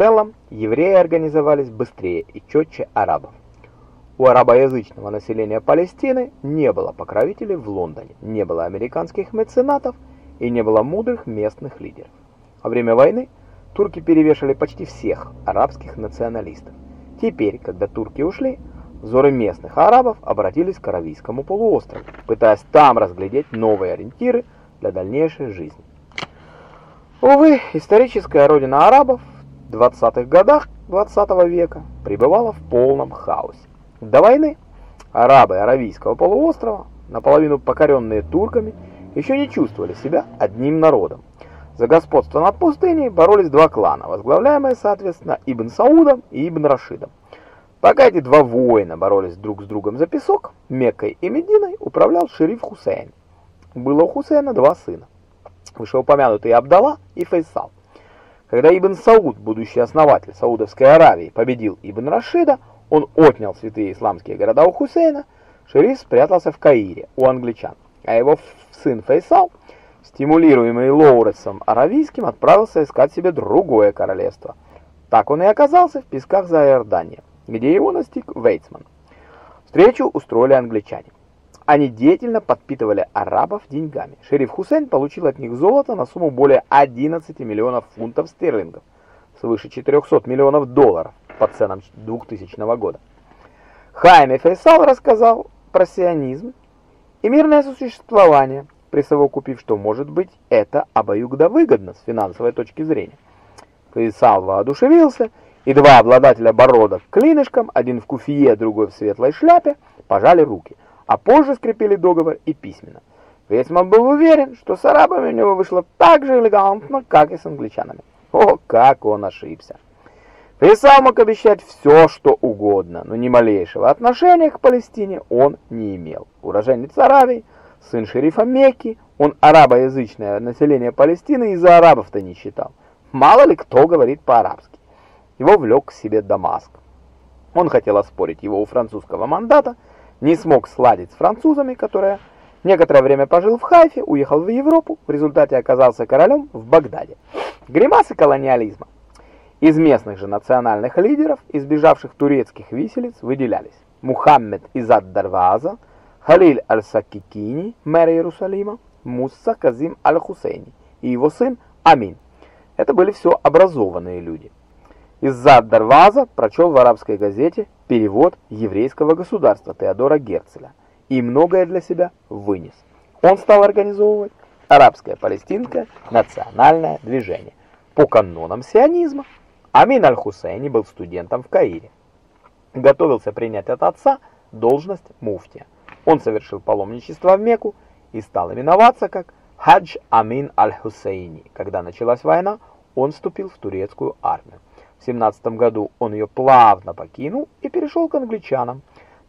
целом евреи организовались быстрее и четче арабов. У арабоязычного населения Палестины не было покровителей в Лондоне, не было американских меценатов и не было мудрых местных лидеров. Во время войны турки перевешали почти всех арабских националистов. Теперь, когда турки ушли, взоры местных арабов обратились к Аравийскому полуострову, пытаясь там разглядеть новые ориентиры для дальнейшей жизни. Увы, историческая родина арабов 20-х годах 20 -го века пребывала в полном хаосе. До войны арабы Аравийского полуострова, наполовину покоренные турками, еще не чувствовали себя одним народом. За господство над пустыней боролись два клана, возглавляемые, соответственно, Ибн Саудом и Ибн Рашидом. Пока эти два воина боролись друг с другом за песок, Меккой и Мединой управлял шериф Хусейн. Было у Хусейна два сына, вышеупомянутые Абдалла и Фейсал. Когда Ибн Сауд, будущий основатель Саудовской Аравии, победил Ибн Рашида, он отнял святые исламские города у Хусейна, шериф спрятался в Каире у англичан, а его сын Фейсал, стимулируемый Лоуресом Аравийским, отправился искать себе другое королевство. Так он и оказался в песках за Иорданией, где его настиг Вейцман. Встречу устроили англичане. Они деятельно подпитывали арабов деньгами. Шериф Хусейн получил от них золото на сумму более 11 миллионов фунтов стерлингов, свыше 400 миллионов долларов по ценам 2000 года. Хайме Фейсал рассказал про сионизм и мирное существование, присовокупив, что, может быть, это обоюдовыгодно с финансовой точки зрения. Фейсал воодушевился, и два обладателя бородок клинышком, один в куфие, другой в светлой шляпе, пожали руки, а позже скрепили договор и письменно. Весьман был уверен, что с арабами у него вышло так же элегантно, как и с англичанами. О, как он ошибся! Фейсал мог обещать все, что угодно, но ни малейшего отношения к Палестине он не имел. Уроженец Аравии, сын шерифа Мекки, он арабоязычное население Палестины из-за арабов-то не считал. Мало ли кто говорит по-арабски. Его влек к себе Дамаск. Он хотел оспорить его у французского мандата, не смог сладить с французами, которые некоторое время пожил в Хайфе, уехал в Европу, в результате оказался королем в Багдаде. Гримасы колониализма. Из местных же национальных лидеров, избежавших турецких виселиц, выделялись Мухаммед Изад Дарваза, Халиль Аль-Сакикини, мэр Иерусалима, Мусса Казим Аль-Хусейни и его сын Амин. Это были все образованные люди. Изад Дарваза прочел в арабской газете перевод еврейского государства Теодора Герцеля и многое для себя вынес. Он стал организовывать арабское палестинское национальное движение по канонам сионизма. Амин аль-Хусейни был студентом в Каире. Готовился принять от отца должность муфтия. Он совершил паломничество в Мекку и стал именоваться как Хадж Амин аль-Хусейни. Когда началась война, он вступил в турецкую армию. В 17 году он ее плавно покинул и перешел к англичанам,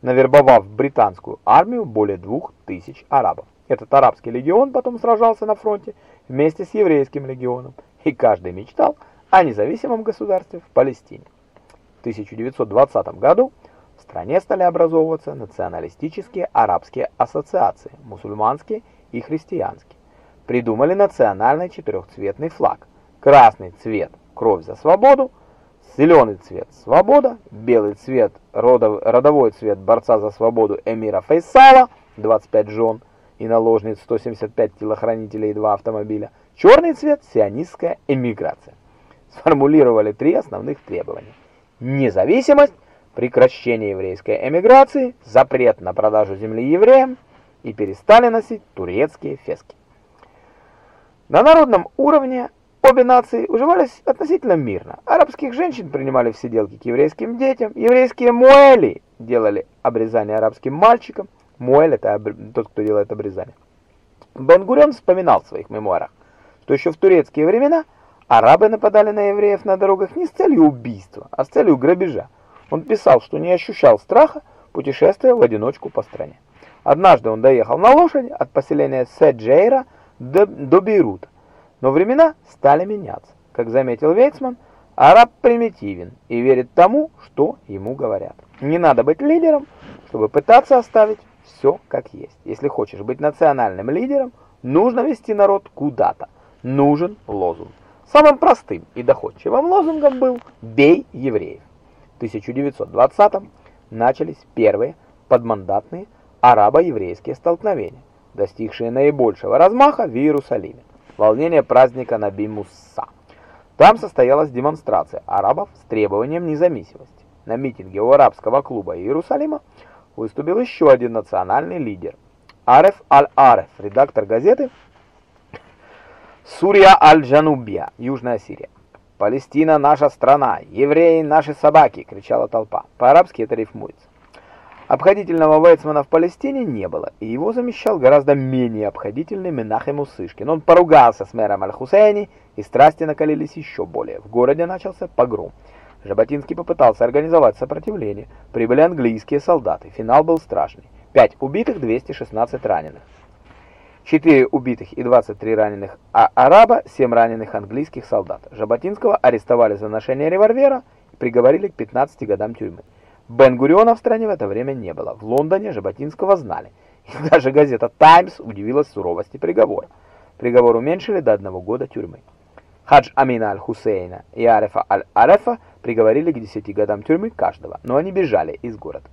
навербовав в британскую армию более двух тысяч арабов. Этот арабский легион потом сражался на фронте вместе с еврейским легионом, и каждый мечтал о независимом государстве в Палестине. В 1920 году в стране стали образовываться националистические арабские ассоциации, мусульманские и христианские. Придумали национальный четырехцветный флаг. Красный цвет – кровь за свободу, зеленый цвет – свобода, белый цвет – родовой цвет борца за свободу эмира Фейсала, 25 жен и наложниц, 175 телохранителей и 2 автомобиля, черный цвет – сионистская эмиграция сформулировали три основных требования. Независимость, прекращение еврейской эмиграции, запрет на продажу земли евреям и перестали носить турецкие фески. На народном уровне обе нации уживались относительно мирно. Арабских женщин принимали в сиделки к еврейским детям, еврейские муэли делали обрезание арабским мальчикам. Муэль – это тот, кто делает обрезание. Бен-Гурион вспоминал в своих мемуарах, что еще в турецкие времена – Арабы нападали на евреев на дорогах не с целью убийства, а с целью грабежа. Он писал, что не ощущал страха, путешествуя в одиночку по стране. Однажды он доехал на лошади от поселения Седжейра до, до Бейрута. Но времена стали меняться. Как заметил Вейцман, араб примитивен и верит тому, что ему говорят. Не надо быть лидером, чтобы пытаться оставить все как есть. Если хочешь быть национальным лидером, нужно вести народ куда-то. Нужен лозунг. Самым простым и доходчивым лозунгом был «Бей евреев». В 1920-м начались первые подмандатные арабо-еврейские столкновения, достигшие наибольшего размаха в Иерусалиме. Волнение праздника Наби Мусса. Там состоялась демонстрация арабов с требованием независимости. На митинге у арабского клуба Иерусалима выступил еще один национальный лидер – Ареф Аль-Ареф, редактор газеты Сурия Аль-Джанубия, Южная Сирия. «Палестина – наша страна, евреи – наши собаки!» – кричала толпа. По-арабски это рифмуется. Обходительного Вейцмана в Палестине не было, и его замещал гораздо менее обходительный Менахем Усышкин. Он поругался с мэром Аль-Хусейни, и страсти накалились еще более. В городе начался погром. Жаботинский попытался организовать сопротивление. Прибыли английские солдаты. Финал был страшный. 5 убитых, 216 раненых. 4 убитых и 23 раненых а араба, 7 раненых английских солдат. Жаботинского арестовали за ношение револьвера и приговорили к 15 годам тюрьмы. Бен-Гуриона в стране в это время не было. В Лондоне Жаботинского знали. И даже газета «Таймс» удивилась суровости приговора. Приговор уменьшили до одного года тюрьмы. Хадж Амина Аль-Хусейна и Арефа Аль-Арефа приговорили к 10 годам тюрьмы каждого, но они бежали из города.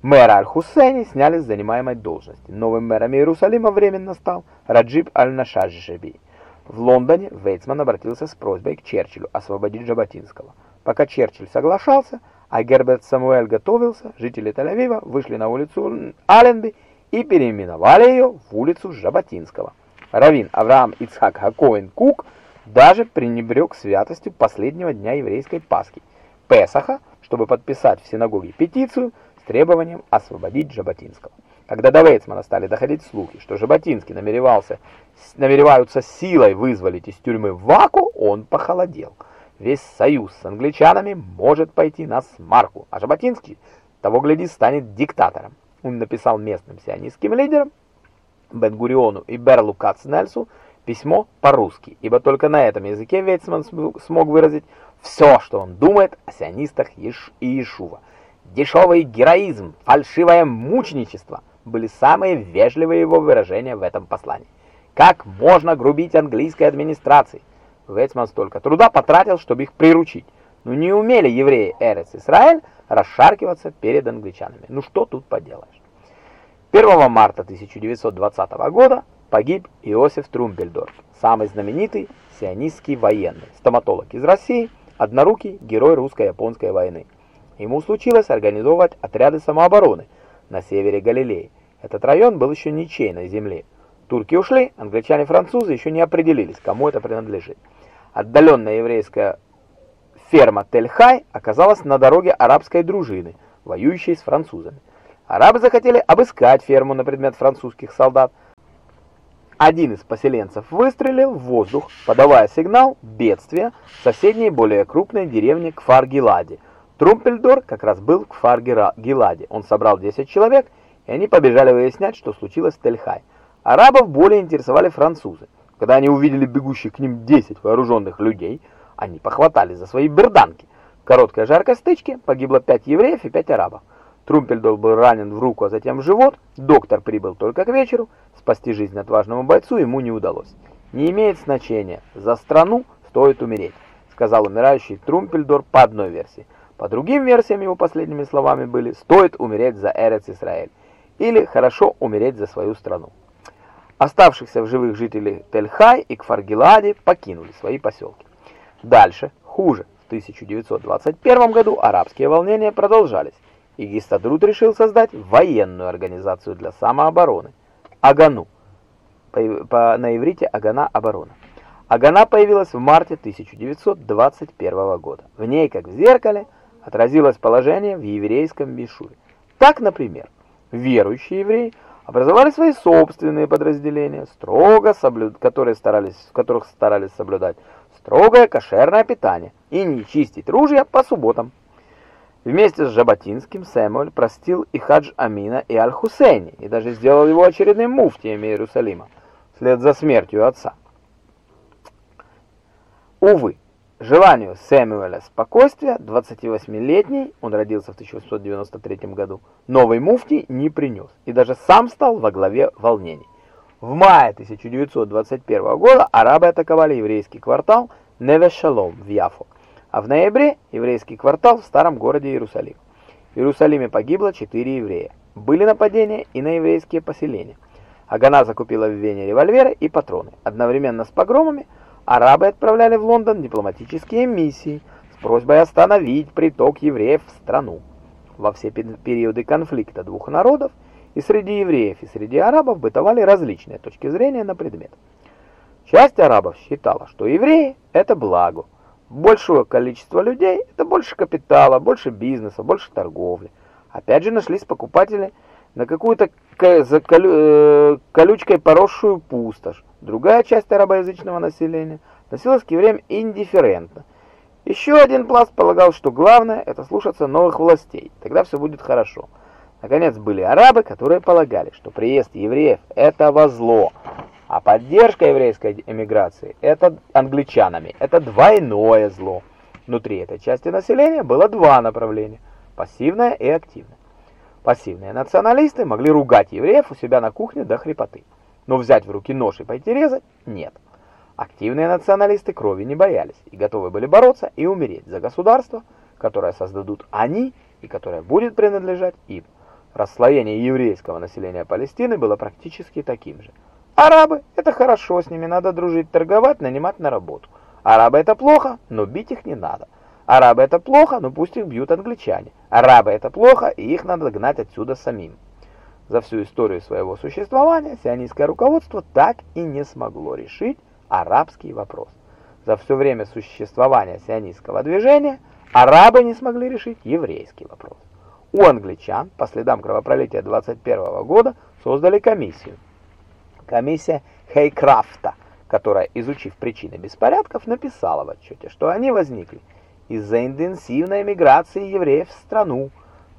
Мэра Аль-Хусейни сняли с занимаемой должности. Новым мэром Иерусалима временно стал Раджиб Аль-Нашаджиби. В Лондоне Вейцман обратился с просьбой к Черчиллю освободить Жаботинского. Пока Черчилль соглашался, а Герберт Самуэль готовился, жители Тель-Авива вышли на улицу Аленби и переименовали ее в улицу Жаботинского. Равин Авраам Ицхак Хакоин Кук даже пренебрег святостью последнего дня еврейской Пасхи, Песаха, чтобы подписать в синагоге петицию с требованием освободить Жаботинского. Когда до Вейцмана стали доходить слухи, что Жаботинский намеревался, намереваются силой вызволить из тюрьмы Ваку, он похолодел. Весь союз с англичанами может пойти на смарку, а Жаботинский, того гляди, станет диктатором. Он написал местным сионистским лидерам Бен-Гуриону и Берлу Кацнельсу письмо по-русски, ибо только на этом языке Вейцман смог выразить все, что он думает о сионистах и Иешува. Дешевый героизм, фальшивое мученичество были самые вежливые его выражения в этом послании. Как можно грубить английской администрации? Вейцман столько труда потратил, чтобы их приручить. Но не умели евреи Эрец Исраэль расшаркиваться перед англичанами. Ну что тут поделаешь? 1 марта 1920 года погиб Иосиф Трумпельдорф, самый знаменитый сионистский военный, стоматолог из России, однорукий герой русско-японской войны. Ему случилось организовывать отряды самообороны на севере Галилеи. Этот район был еще ничейной земли. Турки ушли, англичане и французы еще не определились, кому это принадлежит. Отдаленная еврейская ферма Тель-Хай оказалась на дороге арабской дружины, воюющей с французами. Арабы захотели обыскать ферму на предмет французских солдат. Один из поселенцев выстрелил в воздух, подавая сигнал бедствия в соседней более крупной деревне Кфар-Гилади – Трумпельдор как раз был к Фаргеладе. Он собрал 10 человек, и они побежали выяснять, что случилось в Тельхай. Арабов более интересовали французы. Когда они увидели бегущих к ним 10 вооруженных людей, они похватали за свои берданки. В короткой жаркой стычке погибло 5 евреев и 5 арабов. Трумпельдор был ранен в руку, а затем в живот. Доктор прибыл только к вечеру. Спасти жизнь отважному бойцу ему не удалось. «Не имеет значения. За страну стоит умереть», сказал умирающий Трумпельдор по одной версии. По другим версиям его последними словами были «стоит умереть за Эрец Исраэль» или «хорошо умереть за свою страну». Оставшихся в живых жителей Тель-Хай и Кфаргиладе покинули свои поселки. Дальше, хуже, в 1921 году арабские волнения продолжались, и Гистадрут решил создать военную организацию для самообороны – Агану, по, по, на иврите Агана – оборона. Агана появилась в марте 1921 года. В ней, как в зеркале, отразилось положение в еврейском Мишуре. Так, например, верующие евреи образовали свои собственные подразделения, строго соблюд... которые старались, в которых старались соблюдать строгое кошерное питание и не чистить ружья по субботам. Вместе с Жаботинским Сэмуэль простил и Хадж Амина, и Аль-Хусейни, и даже сделал его очередным муфтием Иерусалима, вслед за смертью отца. Увы, Желанию Сэмюэля спокойствия, 28-летний, он родился в 1893 году, новый муфтий не принес и даже сам стал во главе волнений. В мае 1921 года арабы атаковали еврейский квартал Невешалом в Яфу, а в ноябре еврейский квартал в старом городе Иерусалим. В Иерусалиме погибло 4 еврея. Были нападения и на еврейские поселения. Агана закупила в Вене револьверы и патроны. Одновременно с погромами арабы отправляли в Лондон дипломатические миссии с просьбой остановить приток евреев в страну. Во все периоды конфликта двух народов и среди евреев, и среди арабов бытовали различные точки зрения на предмет. Часть арабов считала, что евреи – это благо. Большего количества людей – это больше капитала, больше бизнеса, больше торговли. Опять же нашлись покупатели на какую-то э, колючкой поросшую пустошь. Другая часть арабоязычного населения относилась к евреям индифферентно. Еще один пласт полагал, что главное – это слушаться новых властей, тогда все будет хорошо. Наконец, были арабы, которые полагали, что приезд евреев – это во зло, а поддержка еврейской эмиграции – это англичанами, это двойное зло. Внутри этой части населения было два направления – пассивное и активное. Пассивные националисты могли ругать евреев у себя на кухне до хрипоты, но взять в руки нож и пойти резать – нет. Активные националисты крови не боялись и готовы были бороться и умереть за государство, которое создадут они и которое будет принадлежать им. Расслоение еврейского населения Палестины было практически таким же. Арабы – это хорошо, с ними надо дружить, торговать, нанимать на работу. Арабы – это плохо, но бить их не надо. Арабы – это плохо, но пусть их бьют англичане. Арабы – это плохо, и их надо гнать отсюда самим. За всю историю своего существования сионистское руководство так и не смогло решить арабский вопрос. За все время существования сионистского движения арабы не смогли решить еврейский вопрос. У англичан по следам кровопролития 21 года создали комиссию – Комиссия Хейкрафта, которая, изучив причины беспорядков, написала в отчете, что они возникли из-за интенсивной миграции евреев в страну.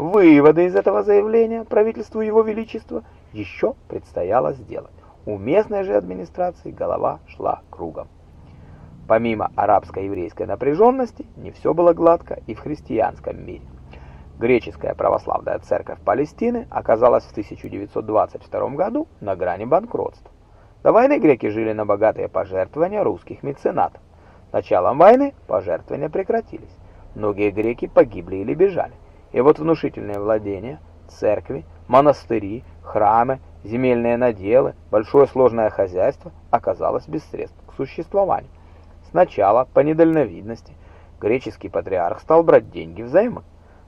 Выводы из этого заявления правительству Его Величества еще предстояло сделать. У местной же администрации голова шла кругом. Помимо арабско-еврейской напряженности, не все было гладко и в христианском мире. Греческая православная церковь Палестины оказалась в 1922 году на грани банкротства. До войны греки жили на богатые пожертвования русских меценатов. Началом войны пожертвования прекратились. Многие греки погибли или бежали. И вот внушительные владения, церкви, монастыри, храмы, земельные наделы, большое сложное хозяйство оказалось без средств к существованию. Сначала, по недальновидности, греческий патриарх стал брать деньги взаймы.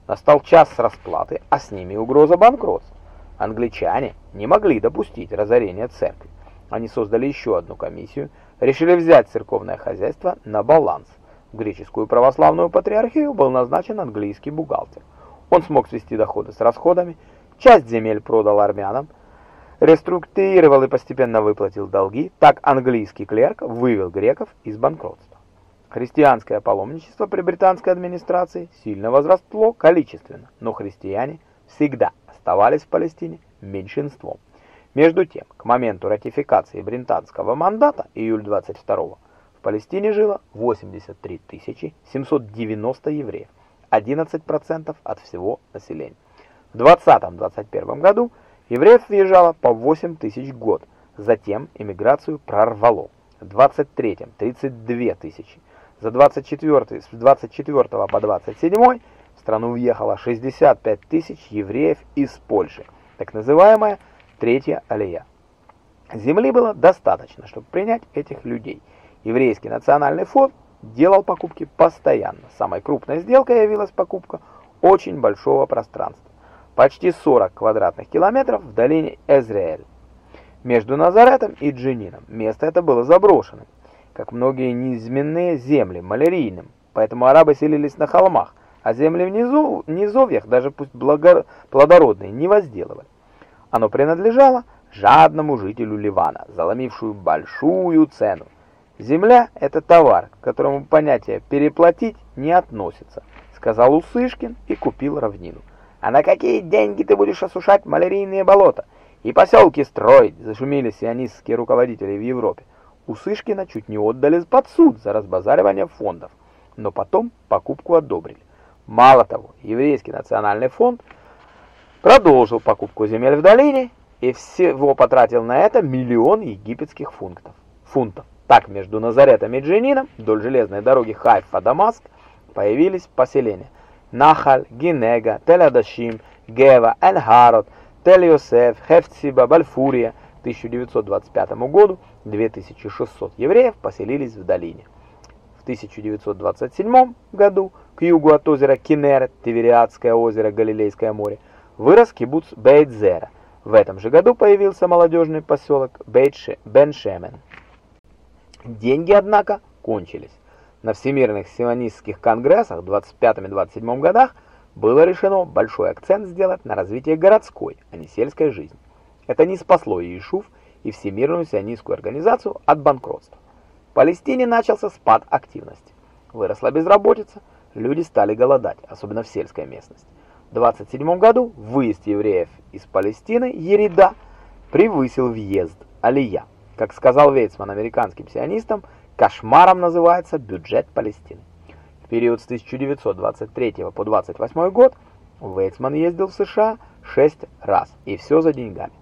Настал час расплаты, а с ними угроза банкротства. Англичане не могли допустить разорения церкви. Они создали еще одну комиссию, решили взять церковное хозяйство на баланс. В греческую православную патриархию был назначен английский бухгалтер. Он смог свести доходы с расходами, часть земель продал армянам, реструктурировал и постепенно выплатил долги, так английский клерк вывел греков из банкротства. Христианское паломничество при британской администрации сильно возросло количественно, но христиане всегда оставались в Палестине меньшинством. Между тем, к моменту ратификации британского мандата, июль 22 в Палестине жило 83 790 евреев, 11% от всего населения. В 2020-2021 году евреев въезжало по 8 тысяч год, затем иммиграцию прорвало. В 23-м 32 тысячи, за 24 с 24 по 27 в страну въехало 65 тысяч евреев из Польши, так называемая Третья Алия. Земли было достаточно, чтобы принять этих людей. Еврейский национальный фонд делал покупки постоянно. Самой крупной сделкой явилась покупка очень большого пространства. Почти 40 квадратных километров в долине Эзраэль. Между Назаретом и Джинином место это было заброшенным как многие низменные земли, малярийным, поэтому арабы селились на холмах, а земли внизу, в низовьях, даже пусть благо, плодородные, не возделывали. Оно принадлежало жадному жителю Ливана, заломившую большую цену. Земля – это товар, к которому понятие «переплатить» не относится, сказал Усышкин и купил равнину. А на какие деньги ты будешь осушать малярийные болота и поселки строить, зашумели сионистские руководители в Европе. У Сышкина чуть не отдали под суд за разбазаривание фондов, но потом покупку одобрили. Мало того, еврейский национальный фонд продолжил покупку земель в долине и всего потратил на это миллион египетских фунтов. фунтов. Так между Назаретом и Дженином вдоль железной дороги Хайфа-Дамаск появились поселения Нахаль, Гинега, Тель-Адашим, Гева, Эль-Харод, Тель-Йосеф, Хефциба, Бальфурия. К 1925 году 2600 евреев поселились в долине. В 1927 году к югу от озера Кинерет, Тивериадское озеро, Галилейское море, вырос кибуц Бейт-Зера. В этом же году появился молодежный поселок Бен-Шемен. Деньги, однако, кончились. На всемирных сионистских конгрессах в 25-27 годах было решено большой акцент сделать на развитие городской, а не сельской жизни. Это не спасло Иешув и Всемирную сионистскую организацию от банкротства. В Палестине начался спад активности. Выросла безработица, люди стали голодать, особенно в сельской местности. В 27 году выезд евреев из Палестины, Ерида, превысил въезд, Алия. Как сказал Вейцман американским сионистам, кошмаром называется бюджет Палестины. В период с 1923 по 28 год Вейцман ездил в США 6 раз, и все за деньгами.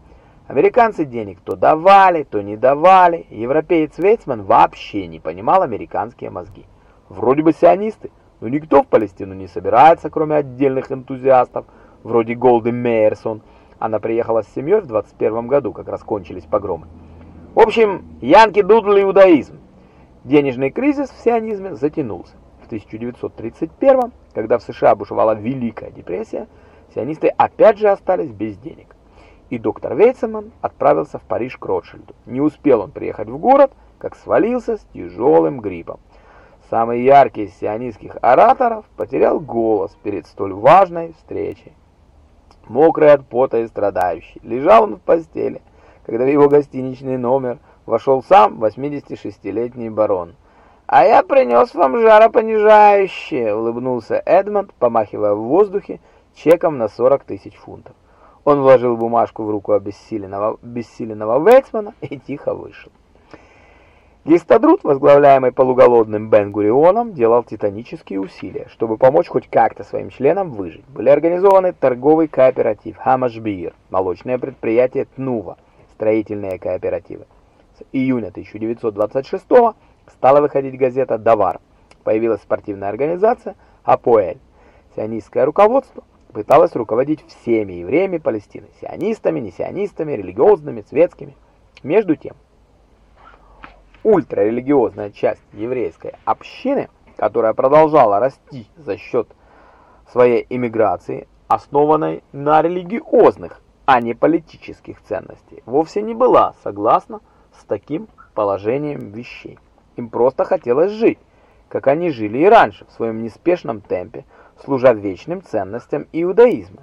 Американцы денег то давали, то не давали. Европеец Вейцман вообще не понимал американские мозги. Вроде бы сионисты, но никто в Палестину не собирается, кроме отдельных энтузиастов, вроде Голды Мейерсон. Она приехала с семьей в 21 году, как раскончились погромы. В общем, янки дудли иудаизм. Денежный кризис в сионизме затянулся. В 1931, когда в США бушевала Великая депрессия, сионисты опять же остались без денег. И доктор Вейцеман отправился в Париж к Ротшильду. Не успел он приехать в город, как свалился с тяжелым гриппом. Самый яркий из сионистских ораторов потерял голос перед столь важной встречей. Мокрый от пота и страдающий, лежал он в постели, когда в его гостиничный номер вошел сам 86-летний барон. «А я принес вам жаропонижающее», — улыбнулся Эдмонд, помахивая в воздухе чеком на 40 тысяч фунтов. Он вложил бумажку в руку обессиленного, обессиленного Вейцмана и тихо вышел. Гистадрут, возглавляемый полуголодным Бен-Гурионом, делал титанические усилия, чтобы помочь хоть как-то своим членам выжить. Были организованы торговый кооператив Хамашбир, молочное предприятие Тнува, строительные кооперативы. С июня 1926 стала выходить газета «Давар». Появилась спортивная организация «Апоэль». Сионистское руководство пыталось руководить всеми евреями Палестины, сионистами, несионистами, религиозными, светскими. Между тем, ультрарелигиозная часть еврейской общины, которая продолжала расти за счет своей иммиграции, основанной на религиозных а не политических ценностей, вовсе не была согласна с таким положением вещей. Им просто хотелось жить, как они жили и раньше, в своем неспешном темпе, служа вечным ценностям иудаизма.